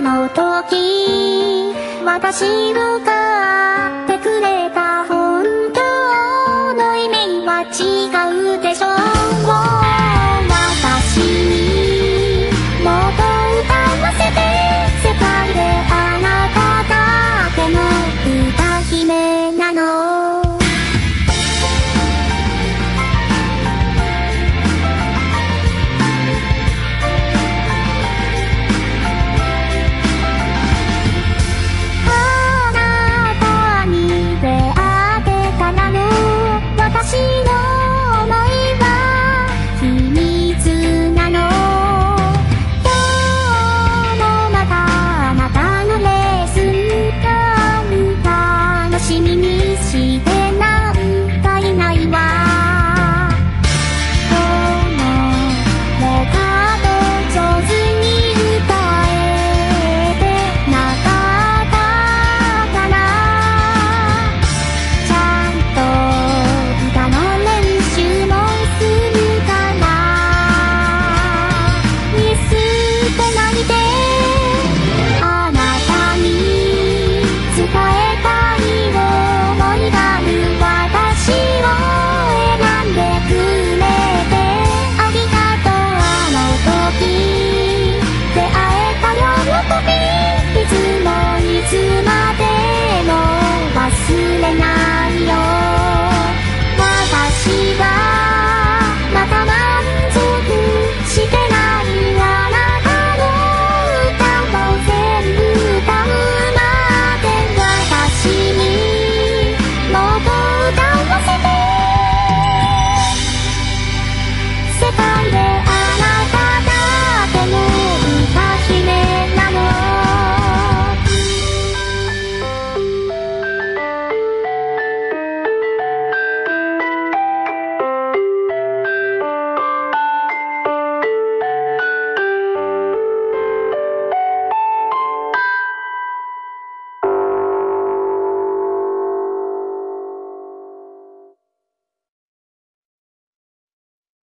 の時私の顔